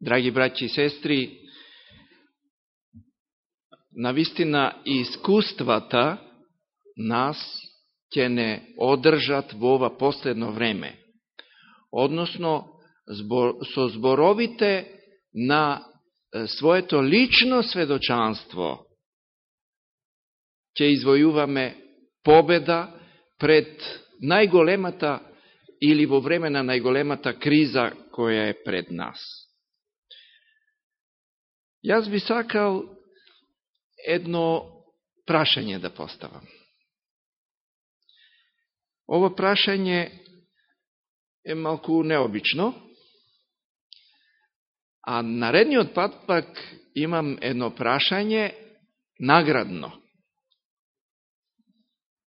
Драги браќи и сестри, навистина искуствата нас ќе не одржат во ова последно време. Односно, со зборовите на своето лично сведочанство ќе извојуваме победа пред најголемата или во време на најголемата криза која е пред нас. Јас би сакал едно прашање да поставам. Ова прашање е малку необично, а наредниот пат пак имам едно прашање наградно.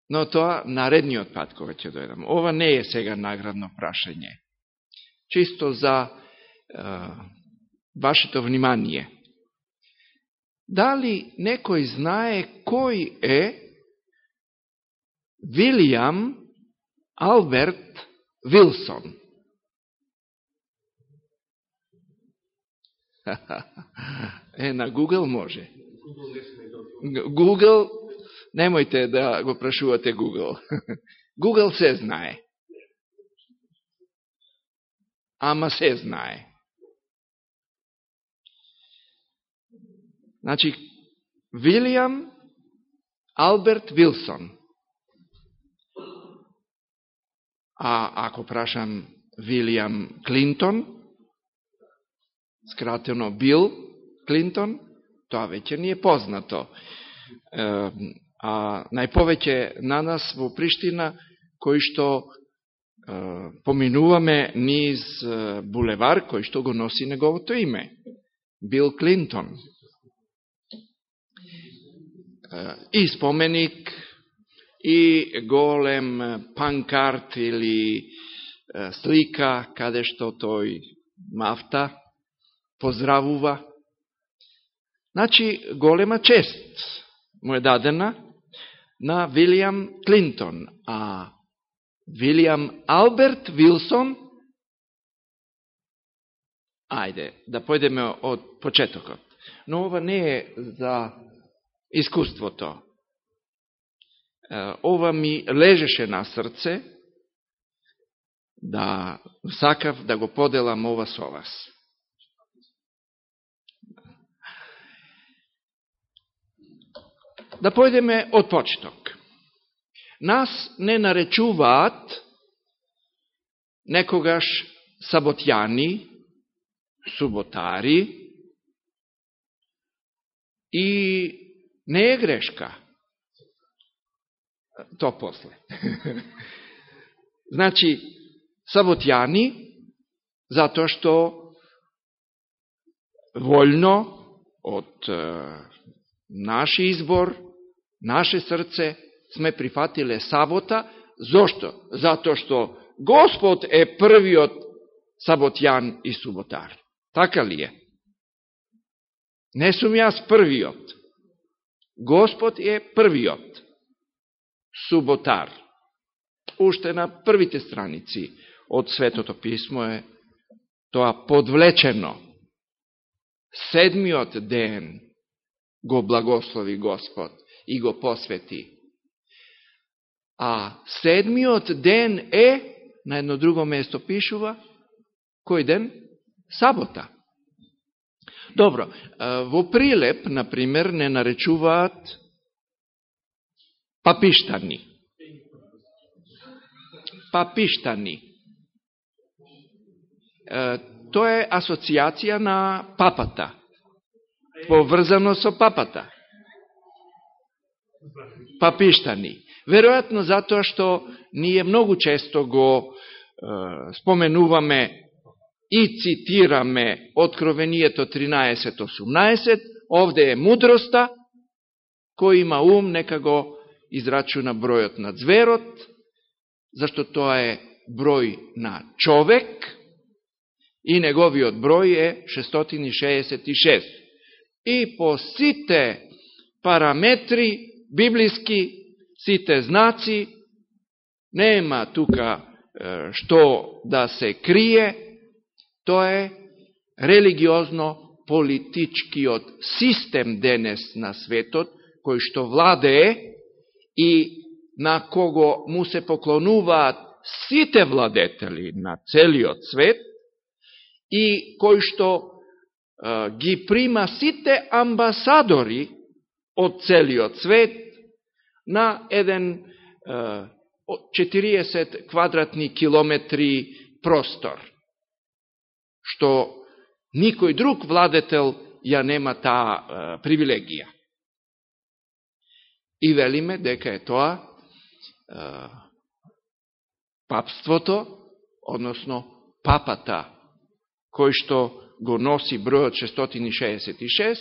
Но тоа наредниот пат кога ќе дојдам. Ова не е сега наградно прашање. Чисто за е, вашето внимание. Дали некој знае кој е Вилијам Алберт Вилсон? е, на Google може. Google, немојте да го прашувате Google. Google се знае. Ама се знае. Значи, Вилијам Алберт Вилсон. А ако прашам Вилијам Клинтон, скратено Бил Клинтон, тоа веќе ни е познато. А најповеќе на нас во Приштина, кои што поминуваме низ булевар кој што го носи неговото име. Бил Клинтон и споменик, и голем панкарт или слика, каде што тој мафта, поздравува. Значи, голема чест му е дадена на Вилијам Клинтон, а Вилијам Алберт Вилсон, ајде, да појдеме од почетокот. Но ова не е за искуството. Ова ми лежеше на срце да сакав да го поделам ова со вас. Да појдеме од почеток. Нас не наречуваат некогаш саботјани, суботари и Не е грешка. То после. значи, саботјани, затоа што вољно од е, наш избор, наше срце, сме прифатиле сабота. Зошто? Затоа што Господ е првиот саботјан и суботар. Така ли е? Не сум јас првиот. Господ е првиот суботар. Уште на првите страници од Светото Писмо е тоа подвлечено. Седмиот ден го благослови Господ и го посвети. А седмиот ден е, на едно друго место пишува, кој ден? Сабота. Добро, во Прилеп, например, не наречуваат папиштани. Папиштани. Тоа е асоциација на папата. Поврзано со папата. Папиштани. Веројатно затоа што ние многу често го споменуваме и цитираме Откровението 13.18, овде е мудроста, кој има ум, нека го израчуна бројот на зверот, зашто тоа е број на човек, и неговиот број е 666. И по сите параметри библиски, сите знаци, нема тука што да се крие, Тоа е религиозно политичкиот систем денес на светот, кој што владее и на кого му се поклонуваат сите владетели на целиот свет и кој што е, ги прима сите амбасадори од целиот свет на еден е, 40 квадратни километри простор, што никој друг владетел ја нема таа привилегија. И велиме дека е тоа е, папството, односно папата, кој што го носи бројот 666,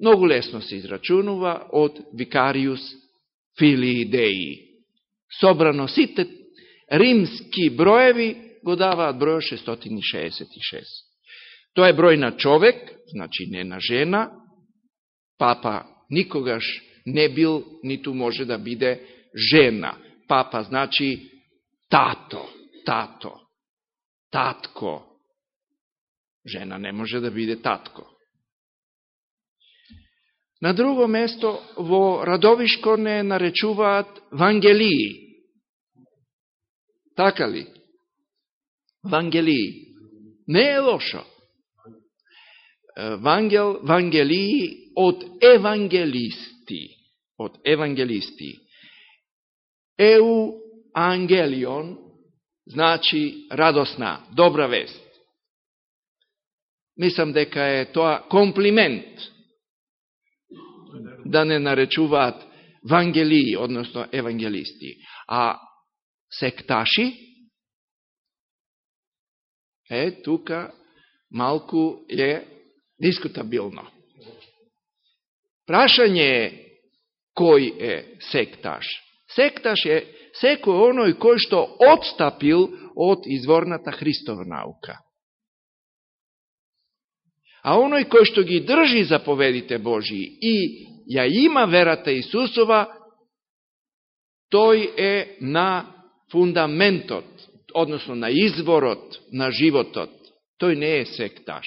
многу лесно се израчунува од Викариус Филии Деи собрано сите римски броеви го даваат бројот 666. Тоа е број на човек, значи не на жена. Папа никогаш не бил, ниту може да биде жена. Папа значи тато, тато, татко. Жена не може да биде татко. На друго место, во Радовишко не наречуваат Вангелии. Така ли? Вангелии. Не е лошо. Вангел, вангелии од евангелисти. Од евангелисти. Еу ангелион значи радосна, добра вест. Мислам дека е тоа комплимент да не наречуваат вангелии, односно евангелисти. А секташи, е, тука малку е дискутабилно. Прашање е кој е секташ. Секташ е секој оној кој што отстапил од изворната Христова наука. А оној кој што ги држи заповедите Божии и ја има верата Исусова, тој е на фундаментот, односно на изворот на животот, тој не е секташ.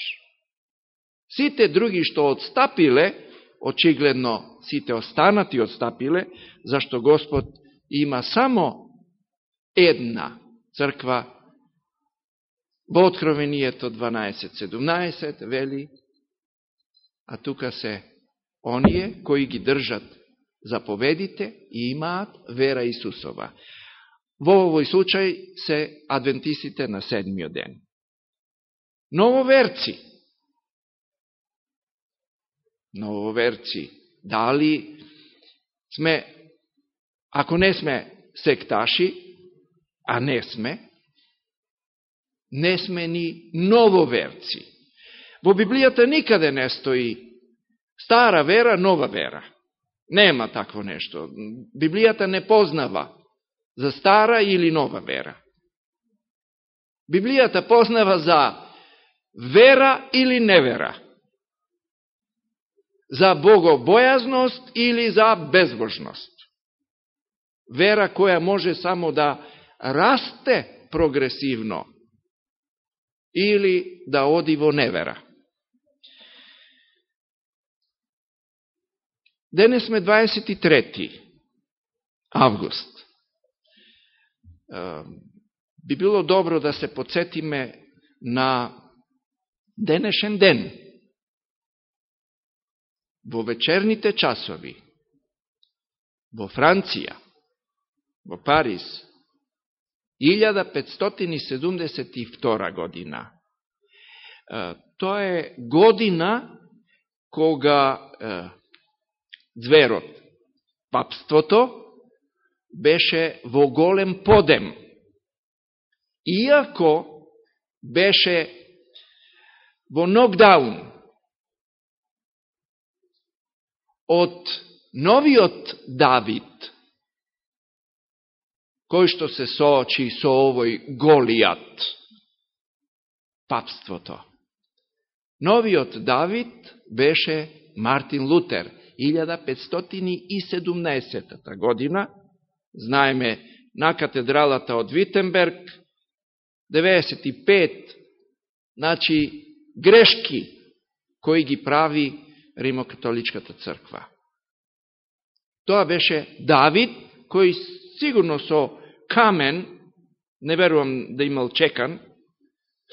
Сите други што отстапиле, очигледно сите останати отстапиле, зашто Господ има само една црква, во Откровението 12.17 вели, а тука се оние кои ги држат заповедите и имаат вера Исусова. Во овој случај се адвентистите на седмиот ден. Нововерци. Нововерци. Дали сме, ако не сме секташи, а не сме, не сме ни нововерци. Во Библијата никаде не стои стара вера, нова вера. Нема такво нешто. Библијата не познава за стара или нова вера. Библијата познава за вера или невера. За богобојазност или за безбожност. Вера која може само да расте прогресивно или да оди во невера. Денес сме 23. август би било добро да се подсетиме на денешен ден, во вечерните часови, во Франција, во Париз, 1572 година. Тоа е година кога зверот, папството, беше во голем подем. Иако беше во нокдаун од новиот Давид, кој што се соочи со овој голијат, папството. Новиот Давид беше Мартин Лутер, 1517 година, знаеме, на катедралата од Витенберг, 95, значи грешки кои ги прави Римокатоличката црква. Тоа беше Давид, кој сигурно со камен, не верувам да имал чекан,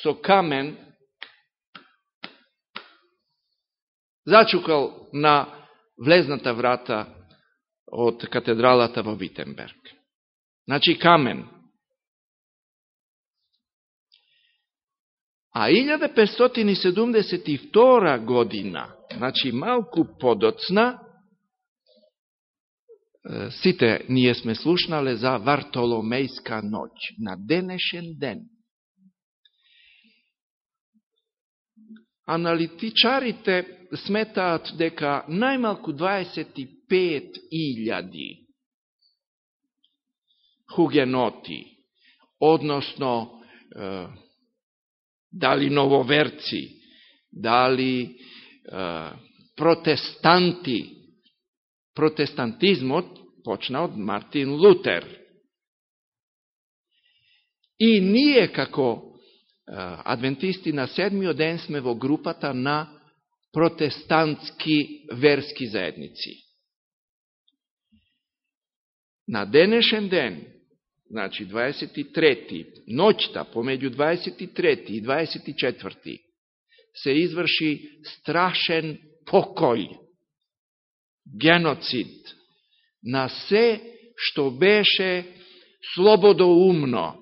со камен зачукал на влезната врата од катедралата во Витенберг. Значи камен. А 1572 година, значи малку подоцна, сите ние сме слушнале за Вартоломејска ноќ, на денешен ден. Аналитичарите сметаат дека најмалку 25.000 хугеноти, односно дали нововерци, дали протестанти, протестантизмот почна од Мартин Лутер. И ние како адвентисти на седмиот ден сме во групата на протестантски верски заедници. На денешен ден, значи 23. ноќта помеѓу 23. и 24. се изврши страшен покој, геноцид на се што беше слободоумно,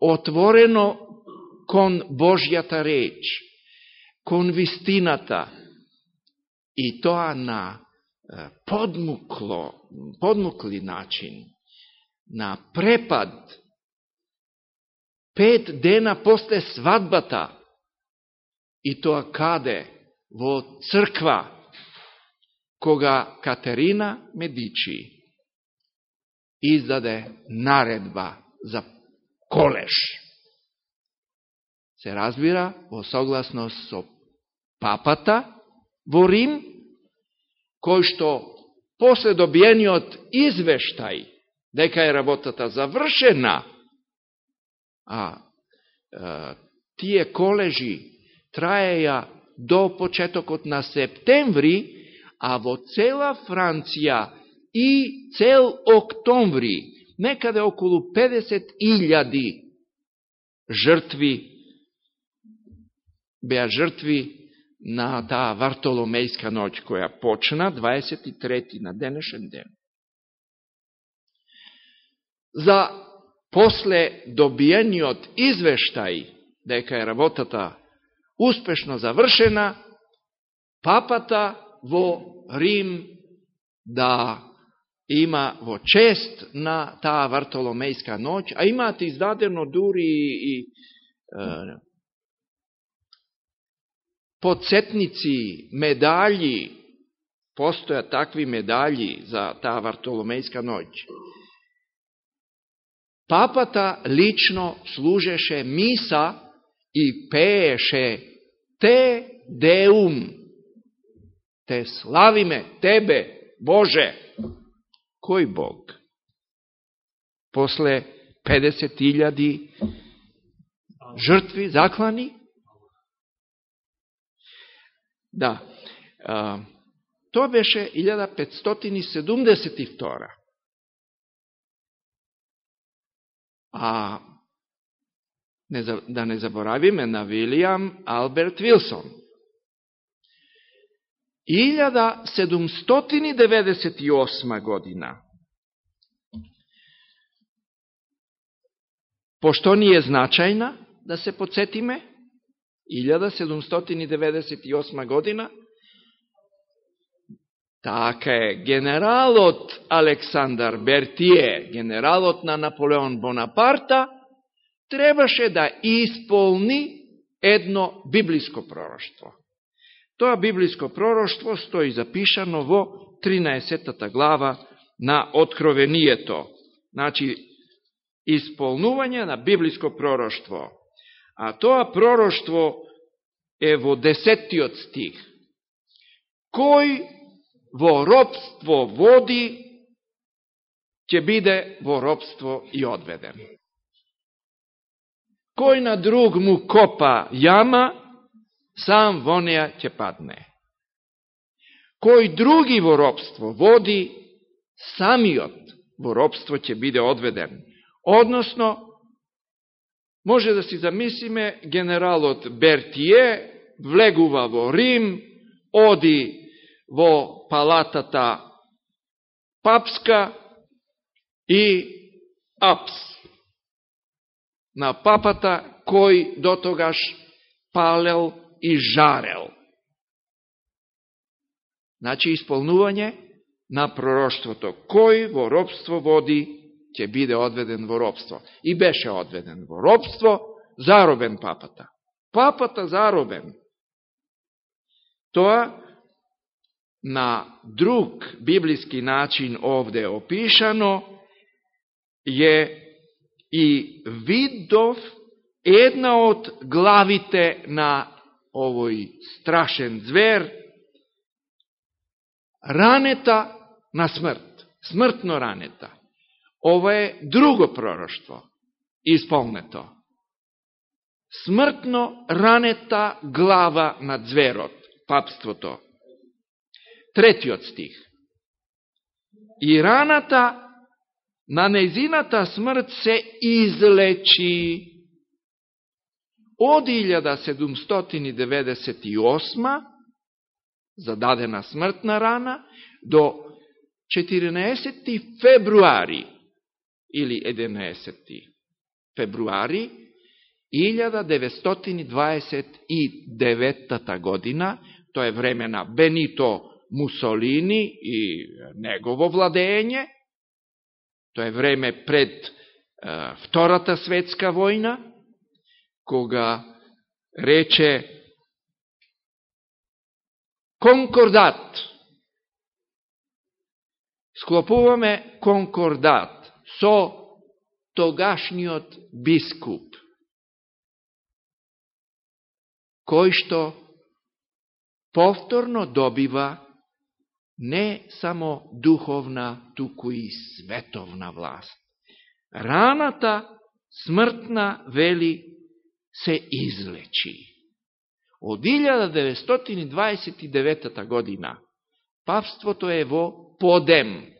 отворено кон Божјата реч, кон вистината, и тоа на подмукло, подмукли начин, на препад, пет дена после свадбата, и тоа каде? Во црква, кога Катерина Медичи издаде наредба за колеш. Се разбира во согласност со папата во Рим, кој што после добиениот извештај дека е работата завршена, а, а тие колежи траеја до почетокот на септември, а во цела Франција и цел октомври некаде околу 50.000 жртви беа жртви на таа Вартоломејска ноќ, која почна 23. на денешен ден. За после добиениот извештај дека е работата успешно завршена, папата во Рим да има во чест на таа Вартоломејска ноќ, а имаат издадено дури и, и е, подсетници, медали, постојат такви медали за таа Вартоломејска ноќ. Папата лично служеше миса и пееше Те Деум. Те славиме Тебе, Боже кој Бог? После 50.000 жртви, заклани? Да. А, тоа беше 1572. А не, да не заборавиме на Вилијам Алберт Вилсон. 1798 година. Пошто ни е значајна да се подсетиме? 1798 година. Така е, генералот Александар Бертие, генералот на Наполеон Бонапарта, требаше да исполни едно библиско пророќство. Тоа библиско пророќство стои запишано во 13 глава на Откровението. Значи, исполнување на библиско пророќство. А тоа пророштво е во десеттиот стих. Кој во робство води, ќе биде во робство и одведен. Кој на друг му копа јама, сам во неја ќе падне. Кој други во робство води, самиот во робство ќе биде одведен. Односно, може да си замислиме генералот Бертие влегува во Рим, оди во палатата папска и апс на папата кој дотогаш палел и жарел. Значи, исполнување на пророштвото. Кој во робство води, ќе биде одведен во робство. И беше одведен во робство, заробен папата. Папата заробен. Тоа на друг библиски начин овде опишано е и видов една од главите на овој страшен звер, ранета на смрт, смртно ранета. Ова е друго пророштво, исполнето. Смртно ранета глава на зверот, папството. Третиот стих. И раната на незината смрт се излечи од 1798 зададена смртна рана до 14. февруари или 11. февруари, 1929 година, тоа е време на Бенито Мусолини и негово владење, тоа е време пред е, Втората светска војна, кога рече конкордат. Склопуваме конкордат со тогашниот бискуп, кој што повторно добива не само духовна, туку и световна власт. Раната смртна, вели, се излечи. Од 1929 година павството е во подем.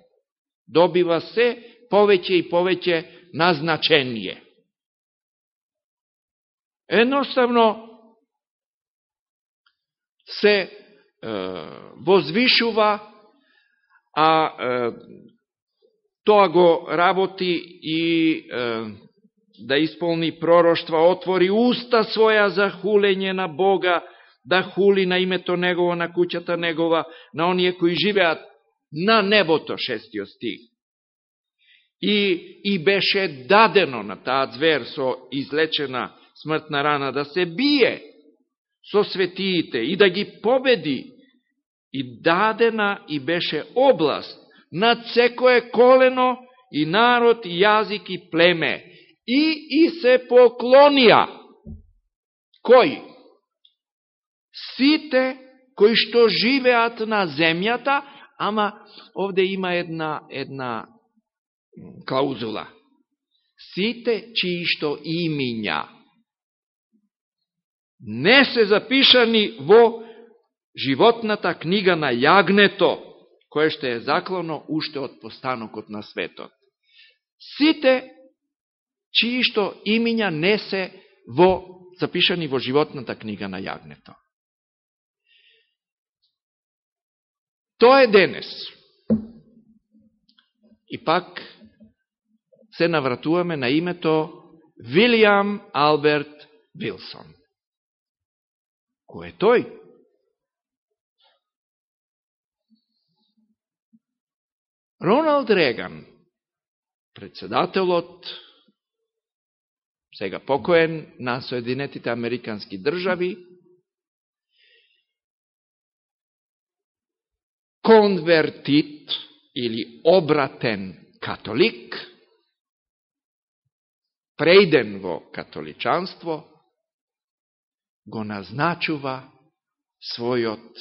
Добива се повеќе и повеќе назначение. Едноставно се е, возвишува, а е, тоа го работи и е, да исполни пророштва, отвори уста своја за хулење на Бога, да хули на името Негово, на куќата Негова, на оние кои живеат на небото, шестиот стих. И, и беше дадено на таа звер со излечена смртна рана да се бие со светиите и да ги победи. И дадена и беше област на секое колено и народ и јазик и племе и, и се поклонија. Кој? Сите кои што живеат на земјата, ама овде има една, една клаузула. Сите чии што имиња не се запишани во животната книга на јагнето, кое што е заклано уште од постанокот на светот. Сите чии што имиња не се во, запишани во животната книга на јагнето. Тоа е денес. И пак се навратуваме на името Вилијам Алберт Вилсон. Кој е тој? Роналд Реган, председателот сега покоен на Соединетите Американски држави, конвертит или обратен католик, прејден во католичанство, го назначува својот е,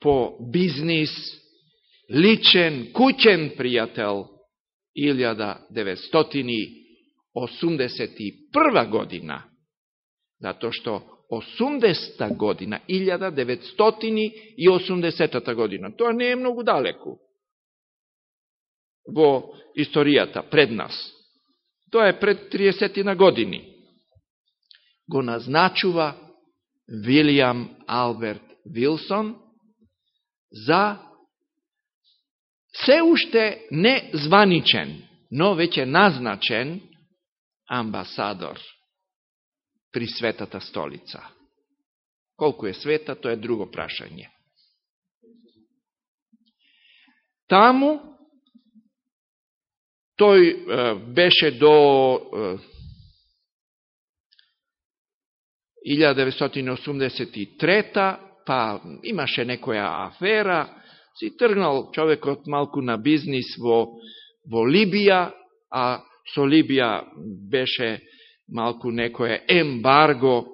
по бизнис, личен, куќен пријател 1981 година, затоа што 80 година, 1980 година. Тоа не е многу далеку во историјата пред нас. Тоа е пред 30 на години. Го назначува Вилијам Алберт Вилсон за се уште не званичен, но веќе назначен амбасадор при светата столица. Колку е света, тоа е друго прашање. Таму тој беше до 1983 па имаше некоја афера, си тргнал човекот малку на бизнис во, во Либија, а со Либија беше малку некоја ембарго,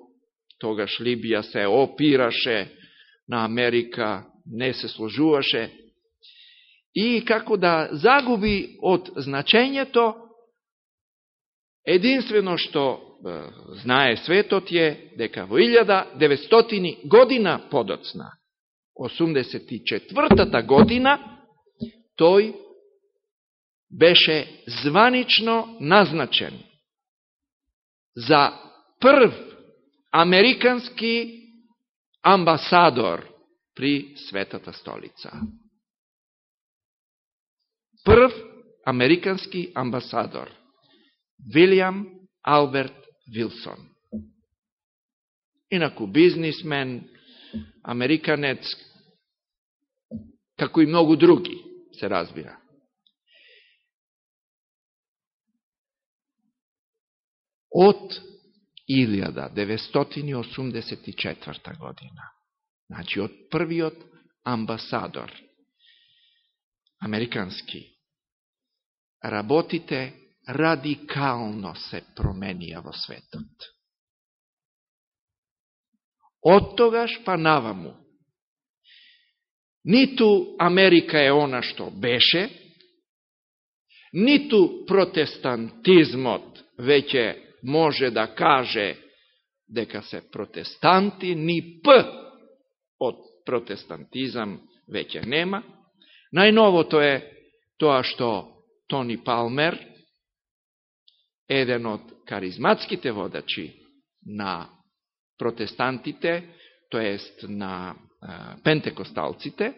тогаш Либија се опираше на Америка, не се сложуваше, и како да загуби од значењето, единствено што знае светот е дека во 1900 година подоцна, 84-та година, тој беше званично назначен за прв американски амбасадор при Светата столица. Прв американски амбасадор. Вилијам Алберт Вилсон. Инаку бизнисмен, американец, како и многу други, се разбира. од 1984 година. Значи, од првиот амбасадор, американски, работите радикално се променија во светот. Од тогаш па наваму, ниту Америка е она што беше, ниту протестантизмот веќе може да каже дека се протестанти, ни П од протестантизам веќе нема. Најновото е тоа што Тони Палмер, еден од каризматските водачи на протестантите, тоест на пентекосталците,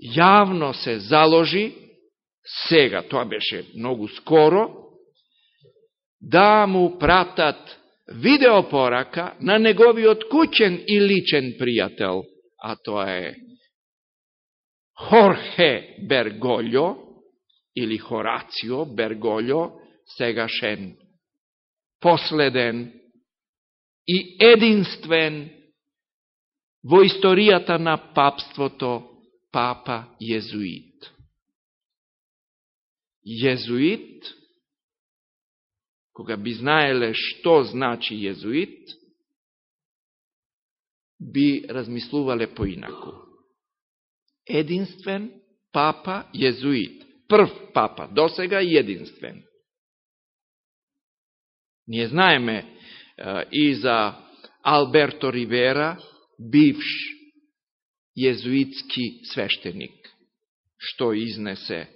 јавно се заложи, сега, тоа беше многу скоро, да му пратат видеопорака на неговиот куќен и личен пријател, а тоа е Хорхе Берголјо или Хорацио Берголјо, сегашен последен и единствен во историјата на папството папа језуит. Језуит кога би знаеле што значи језуит, би размислувале поинаку. Единствен папа језуит. Прв папа, досега единствен. Ние знаеме и за Алберто Ривера, бивш језуитски свештеник, што изнесе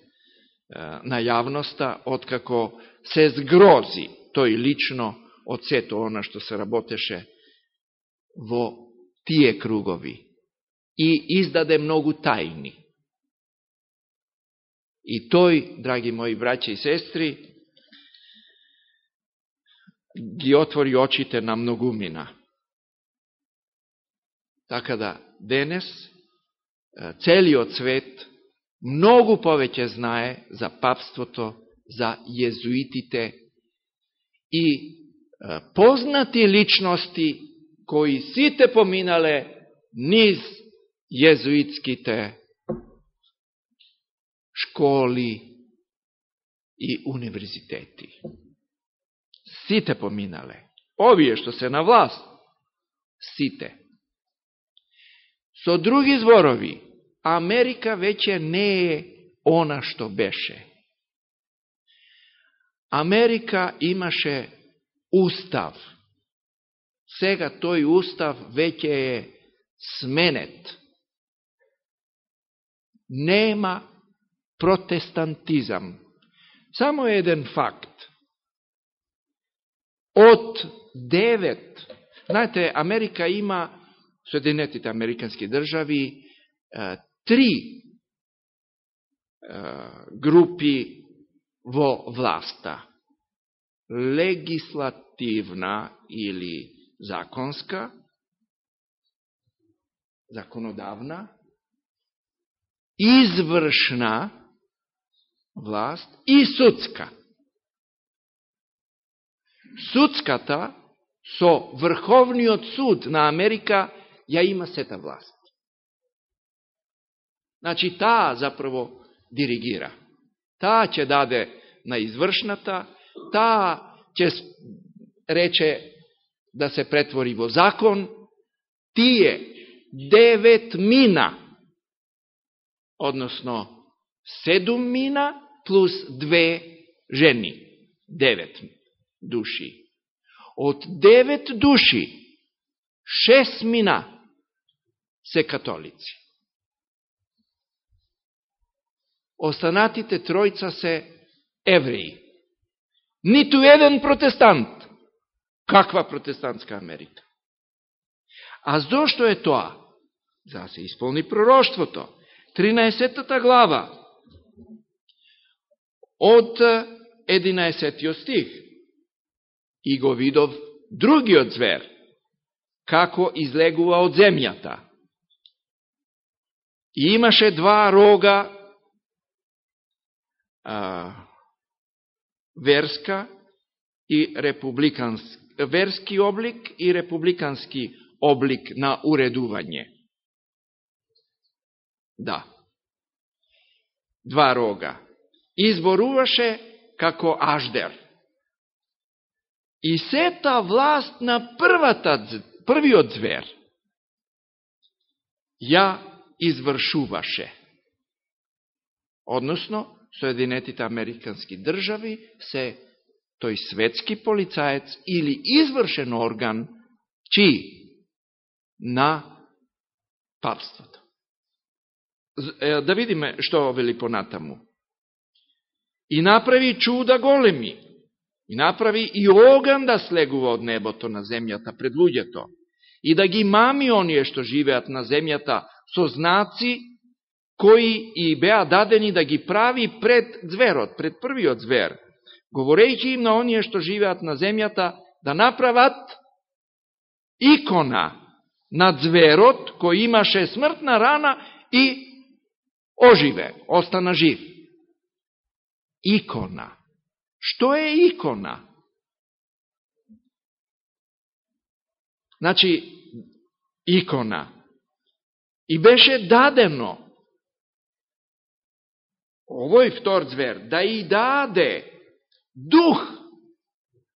на јавноста, откако се згрози тој лично од сето она што се работеше во тие кругови и издаде многу тајни. И тој, драги мои браќа и сестри, ги отвори очите на многумина. Така да, денес, целиот свет многу повеќе знае за папството, за језуитите и познати личности кои сите поминале низ језуитските школи и универзитети. Сите поминале. Овие што се на власт, сите. Со други зборови, Америка веќе не е она што беше. Америка имаше устав, сега тој устав веќе е сменет. Нема протестантизам. Само еден факт. Од девет, знаете, Америка има, Соединетите Американски држави, три групи во власта. Легислативна или законска, законодавна, извршна власт и судска. Судската со Врховниот суд на Америка ја има сета власт. Значи, таа заправо диригира. Таа ќе даде на извршната, таа ќе рече да се претвори во закон, тие девет мина, односно седум мина плюс две жени, девет души. Од девет души, шест мина се католици. Останатите тројца се евреи. Ниту еден протестант. Каква протестантска Америка? А зошто е тоа? За да се исполни пророштвото. 13 глава од 11 стих. И го видов другиот звер, како излегува од земјата. И имаше два рога а, верска и републикански, верски облик и републикански облик на уредување. Да. Два рога. Изборуваше како аждер. И сета власт на првата, првиот звер ја извршуваше. Односно, Соединетите Американски држави се тој светски полицаец или извршен орган чи на папството. Да видиме што вели понатаму. И направи чуда големи. И направи и оган да слегува од небото на земјата пред луѓето. И да ги мами оние што живеат на земјата со знаци кои и беа дадени да ги прави пред зверот, пред првиот звер, говорејќи им на оние што живеат на земјата, да направат икона на зверот кој имаше смртна рана и оживе, остана жив. Икона. Што е икона? Значи, икона. И беше дадено овој втор звер, да и даде дух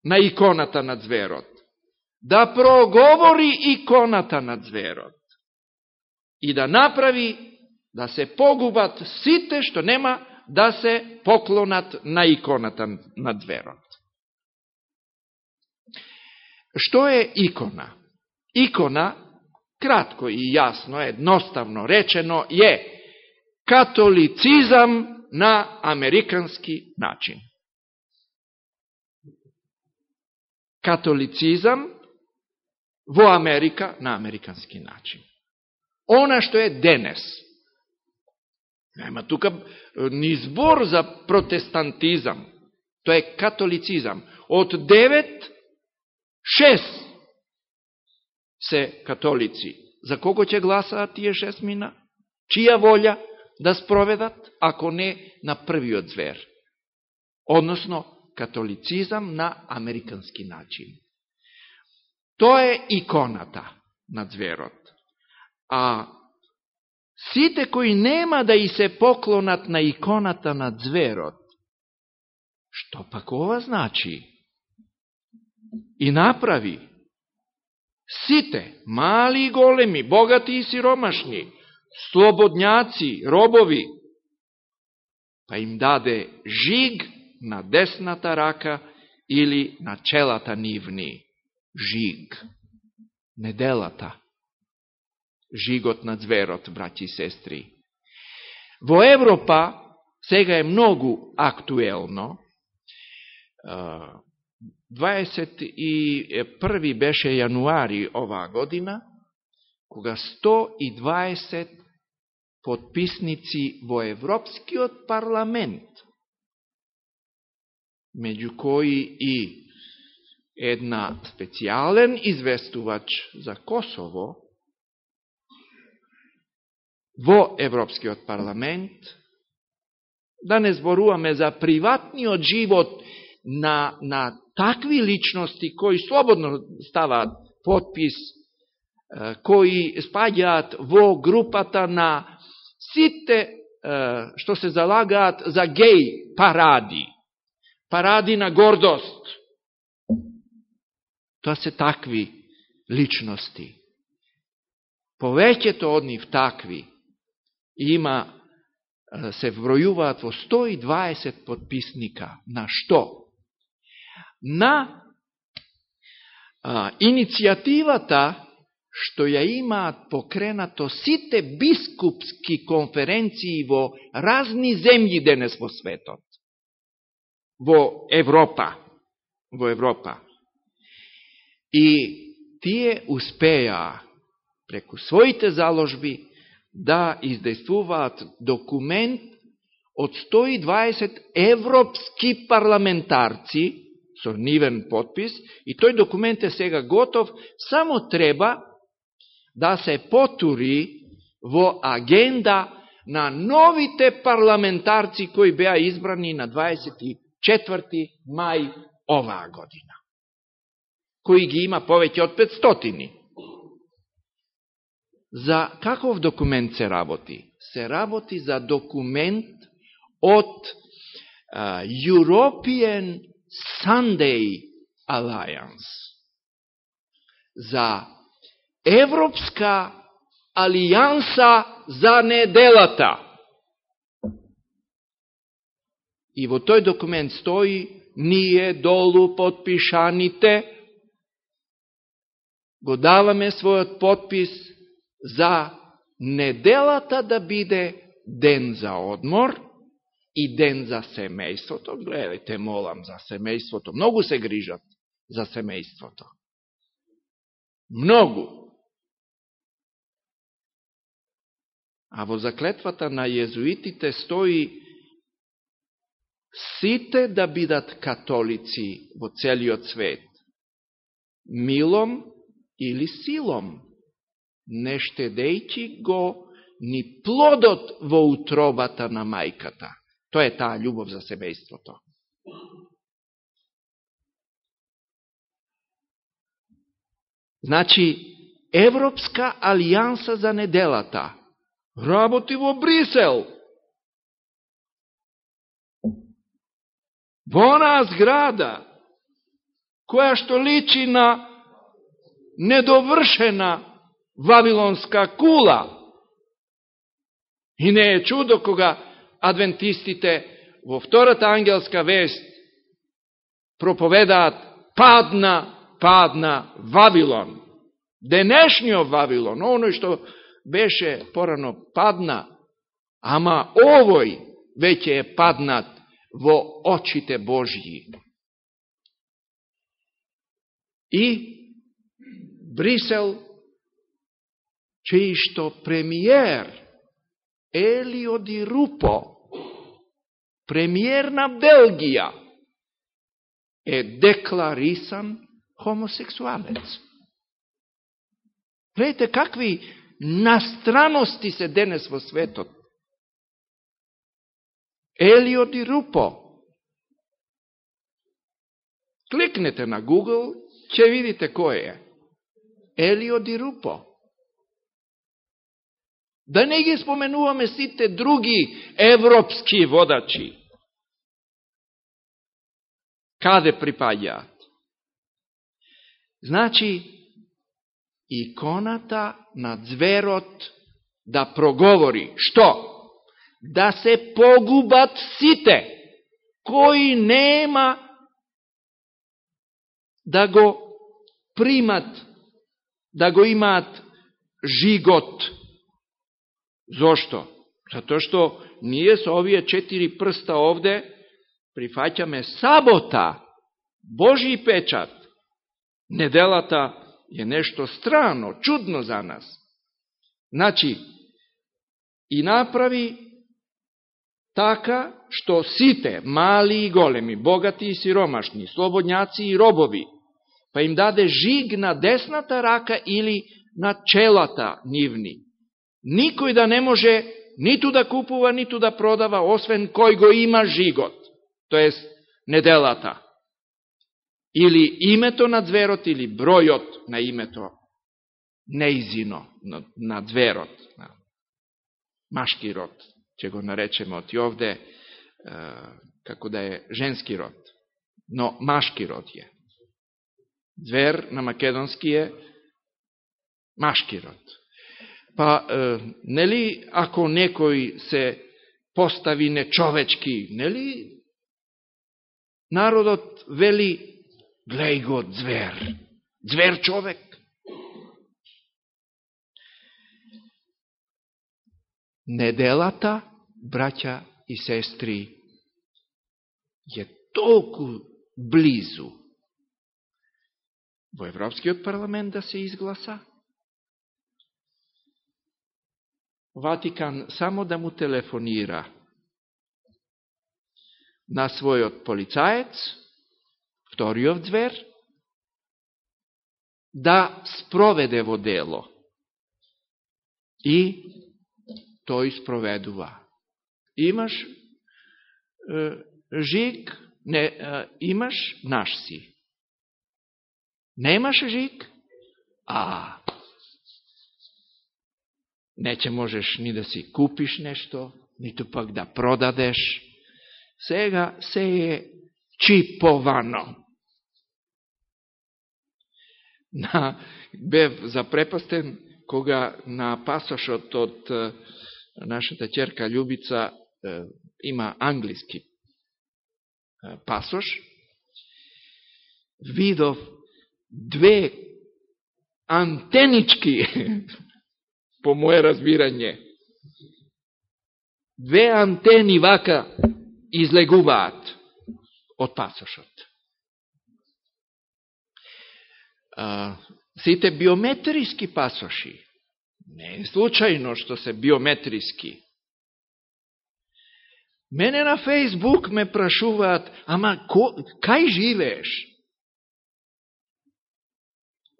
на иконата на зверот, да проговори иконата на зверот и да направи да се погубат сите што нема да се поклонат на иконата на дверот. Што е икона? Икона, кратко и јасно, едноставно речено, е католицизам на американски начин. Католицизам во Америка на американски начин. Она што е денес. Нема тука ни збор за протестантизам. Тоа е католицизам. Од девет, шест се католици. За кого ќе гласаат тие шест мина? Чија волја? да спроведат, ако не на првиот звер. Односно, католицизам на американски начин. Тоа е иконата на зверот. А сите кои нема да и се поклонат на иконата на зверот, што пак ова значи? И направи сите, мали и големи, богати и сиромашни, слободњаци, робови, па им даде жиг на десната рака или на челата нивни. Жиг. неделата. Жигот на зверот, браќи и сестри. Во Европа сега е многу актуелно. 21 беше јануари оваа година, кога 120 подписници во Европскиот парламент, меѓу кои и една специјален известувач за Косово, во Европскиот парламент, да не зборуваме за приватниот живот на, на такви личности кои слободно ставаат подпис, кои спаѓаат во групата на сите што се залагаат за геј паради, паради на гордост. Тоа се такви личности. Повеќето од нив такви има се вбројуваат во 120 подписника. На што? На а, иницијативата што ја имаат покренато сите бискупски конференции во разни земји денес во светот. Во Европа. Во Европа. И тие успеа преку своите заложби да издействуваат документ од 120 европски парламентарци со нивен подпис и тој документ е сега готов, само треба да се потури во агенда на новите парламентарци кои беа избрани на 24. мај оваа година. Кои ги има повеќе од 500. За каков документ се работи? Се работи за документ од uh, European Sunday Alliance. За Европска алијанса за неделата. И во тој документ стои ние долу подпишаните го даваме својот подпис за неделата да биде ден за одмор и ден за семејството. Гледајте, молам, за семејството. Многу се грижат за семејството. Многу. А во заклетвата на језуитите стои сите да бидат католици во целиот свет. Милом или силом не штедејќи го ни плодот во утробата на мајката. Тоа е таа љубов за семејството. Значи, Европска алијанса за неделата работи во Брисел. Во онаа зграда, која што личи на недовршена Вавилонска кула. И не е чудо кога адвентистите во втората ангелска вест проповедаат падна, падна Вавилон. Денешниот Вавилон, оној што беше порано падна, ама овој веќе е паднат во очите Божји. И Брисел чеј што премиер Елио Ди Рупо, премиер на Белгија, е декларисан хомосексуалец. Гледайте какви настраности се денес во светот. Елио Ди Рупо. Кликнете на Google, ќе видите кој е. Елио Ди Рупо. Да не ги споменуваме сите други европски водачи. Каде припаѓаат? Значи, иконата на зверот да проговори. Што? Да се погубат сите, кои нема да го примат да го имаат жигот. Зошто? Зато што ние со овие четири прста овде прифаќаме сабота, Божи печат. Неделата е нешто страно, чудно за нас. Значи, и направи така што сите, мали и големи, богати и сиромашни, слободњаци и робови, па им даде жиг на десната рака или на челата нивни. Никој да не може ниту да купува, ниту да продава, освен кој го има жигот, то неделата. Или името на дверот или бројот на името неизино на, на дверот, на машки род, ќе го наречеме од овде, како да е женски род, но машки род е. Двер на македонски е машки род. Па, е, нели, ако некој се постави нечовечки, нели, народот вели, глеј го звер, звер човек. Неделата, браќа и сестри, е толку близу во Европскиот парламент да се изгласа. Ватикан само да му телефонира на својот полицаец, вториот звер, да спроведе во дело. И тој спроведува. Имаш е, жик, не, е, имаш, наш си. Немаш жик, а не ќе можеш ни да си купиш нешто, ниту пак да продадеш. Сега се е чиповано. На, бев запрепастен кога на пасошот од нашата черка Љубица има англиски пасош, видов две антенички, по моје разбирање, две антени вака излегуваат од пасошот. А, сите биометриски пасоши, не е случајно што се биометриски, Мене на Фейсбук ме прашуваат, ама ко, кај живееш?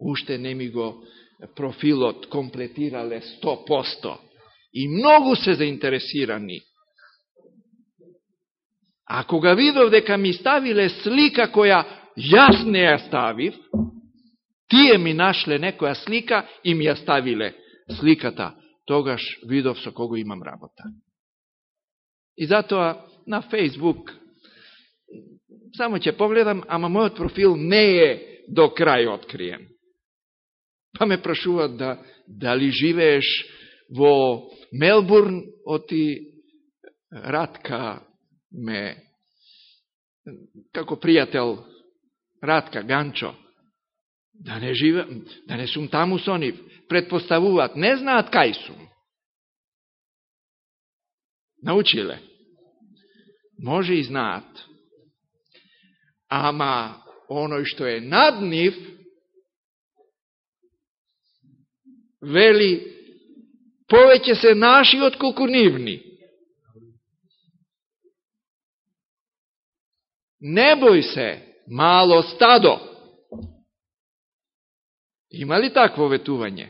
Уште не ми го профилот комплетирале 100%. И многу се заинтересирани. А кога видов дека ми ставиле слика која јас не ја ставив, тие ми нашле некоја слика и ми ја ставиле сликата. Тогаш видов со кого имам работа. И затоа на Facebook само ќе погледам, ама мојот профил не е до крај откриен. Па ме прашуваат да, дали живееш во Мелбурн, оти Радка ме, како пријател Радка Ганчо, да не живе, да не сум таму со нив, предпоставуваат, не знаат кај сум. Научиле. Може и знаат. Ама, оној што е над нив, вели, повеќе се наши од колку нивни. Не бој се, мало стадо. Има ли такво ветување?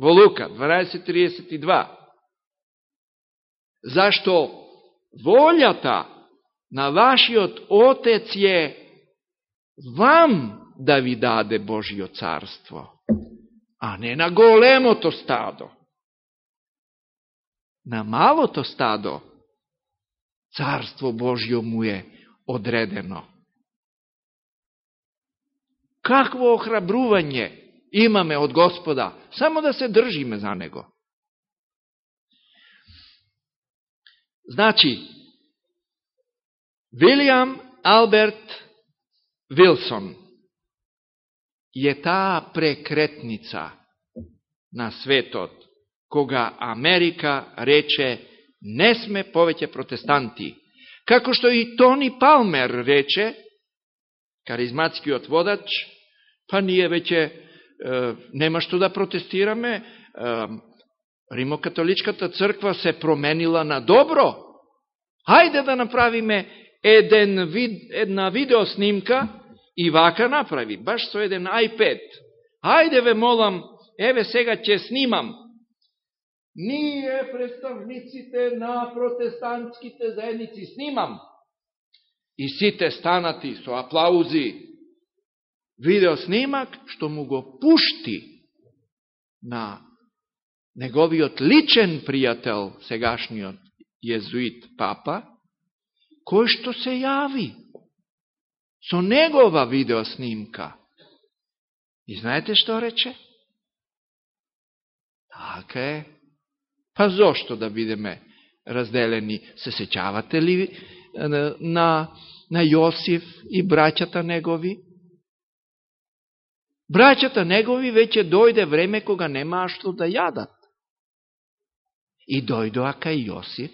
Во Лука 12.32. Зашто волјата на вашиот Отец е вам да ви даде Божио царство, а не на големото стадо. На малото стадо царство Божјо му е одредено. Какво охрабрување имаме од Господа, само да се држиме за Него. Значи, Вилијам Алберт Вилсон е таа прекретница на светот, кога Америка рече не сме повеќе протестанти. Како што и Тони Палмер рече, каризматскиот водач, па ние веќе е, нема што да протестираме, е, Римокатоличката црква се променила на добро. Хајде да направиме еден вид, една видеоснимка и вака направи, баш со еден iPad. Хајде ве молам, еве сега ќе снимам. Ние представниците на протестантските заедници снимам. И сите станати со аплаузи. Видео снимак, што му го пушти на неговиот личен пријател, сегашниот језуит папа, кој што се јави со негова видеоснимка. И знаете што рече? Така е. Па зошто да бидеме разделени? Се сеќавате ли на, на Јосиф и браќата негови? Браќата негови веќе дојде време кога немаа што да јадат. И дојдоа кај Јосиф.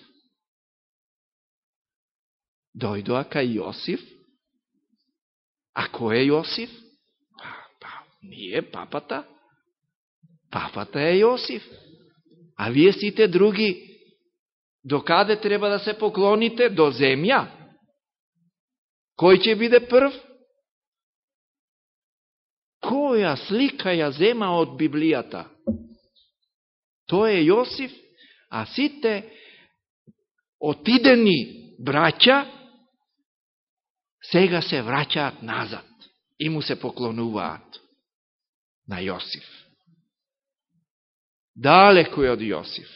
Дојдоа кај Јосиф. А кој е Јосиф? Па, па, ние папата. Папата е Јосиф. А вие сите други, до каде треба да се поклоните? До земја. Кој ќе биде прв? Која слика ја зема од Библијата? Тој е Јосиф, а сите отидени браќа сега се враќаат назад и му се поклонуваат на Јосиф. Далеко е од Јосиф.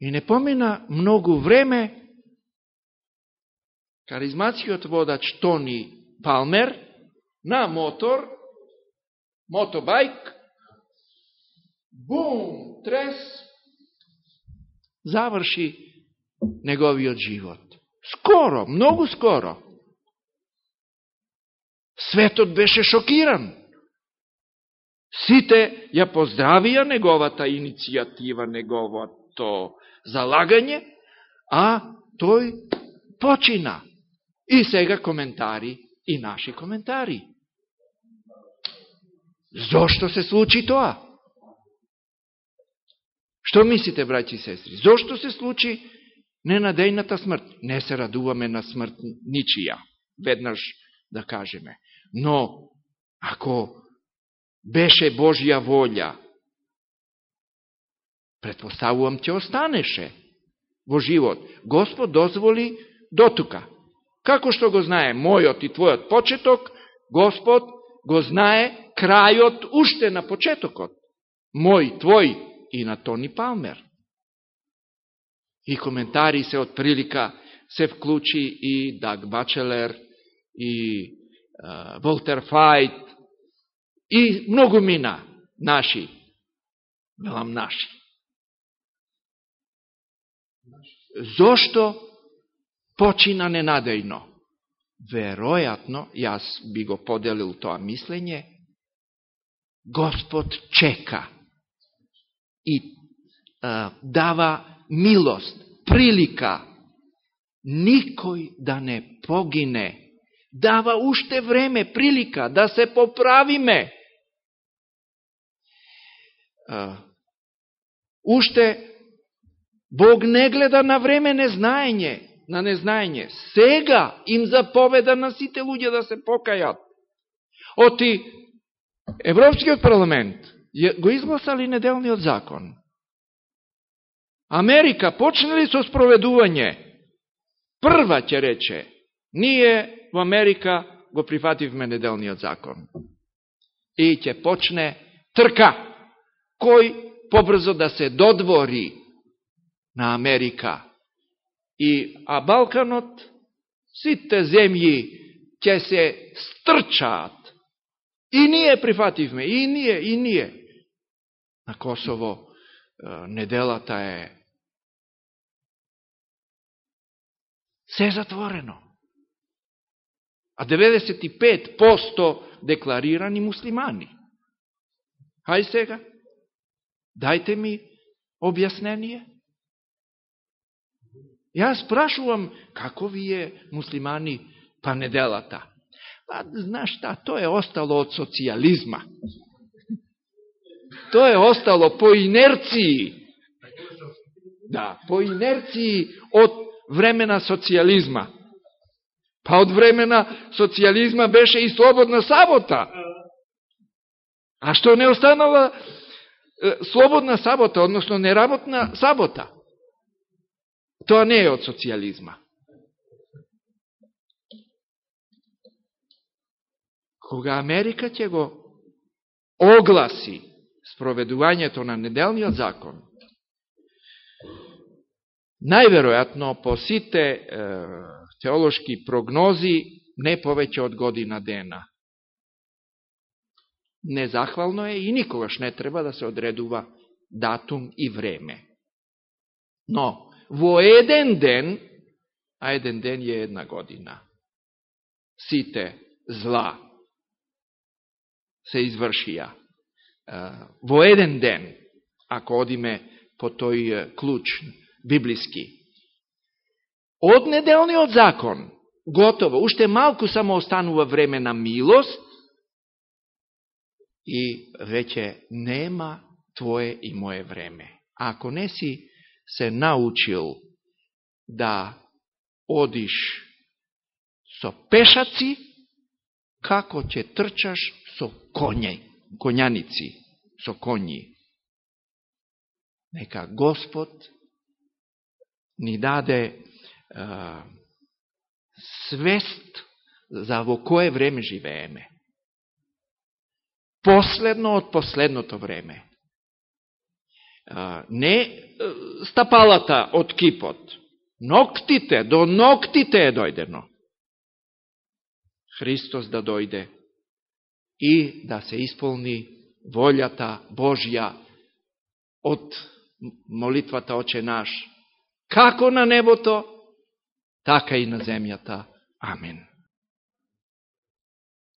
И не помина многу време, каризматскиот водач Тони Палмер на мотор, мотобайк, бум, трес, заврши неговиот живот. Скоро, многу скоро. Светот беше шокиран. Сите ја поздравија неговата иницијатива, неговото залагање, а тој почина. И сега коментари, и наши коментари. Зошто се случи тоа? Што мислите, браќи и сестри? Зошто се случи ненадејната смрт? Не се радуваме на смрт ничија, веднаш да кажеме. Но, ако беше Божја волја, предпоставувам ќе останеше во живот. Господ дозволи дотука. Како што го знае мојот и твојот почеток, Господ го знае крајот уште на почетокот. Мој, твој и на Тони Палмер. И коментари се од прилика се вклучи и Даг Бачелер, и Волтер Файт, и многу мина наши, велам наши. Зошто почина ненадејно? Веројатно, јас би го поделил тоа мислење, Господ чека и а, дава милост, прилика, никој да не погине дава уште време, прилика да се поправиме. Уште Бог не гледа на време незнаење, на незнаење. Сега им заповеда на сите луѓе да се покајат. Оти Европскиот парламент го изгласали неделниот закон. Америка почнали со спроведување. Прва ќе рече, ние во Америка го прифативме неделниот закон. И ќе почне трка. Кој побрзо да се додвори на Америка. И, а Балканот, сите земји ќе се стрчаат. И ние прифативме, и ние, и ние. На Косово неделата е се затворено. а 95% декларирани муслимани. Хај сега, дајте ми објаснение. Јас спрашувам како вие муслимани па неделата. Па, знаеш шта, тоа е остало од социјализма. Тоа е остало по инерцији. Да, по инерцији од Време на социјализма. Па од време на социјализма беше и слободна сабота. А што не останала слободна сабота, односно неработна сабота? Тоа не е од социјализма. Кога Америка ќе го огласи спроведувањето на неделниот закон, најверојатно по сите е, теолошки прогнози не повеќе од година дена. Незахвално е и никогаш не треба да се одредува датум и време. Но, во еден ден, а еден ден е една година, сите зла се извршија. Во еден ден, ако одиме по тој клуч библиски. Од неделниот закон, готово, уште малку само останува време на милост и веќе нема твое и моје време. А ако не си се научил да одиш со пешаци, како ќе трчаш со коње, коњаници, со коњи. Нека Господ ни даде а, свест за во кое време живееме. Последно од последното време. А, не стапалата од кипот, ноктите, до ноктите е дојдено. Христос да дојде и да се исполни волјата Божја од молитвата Оче наш, како на небото, така и на земјата. Амин.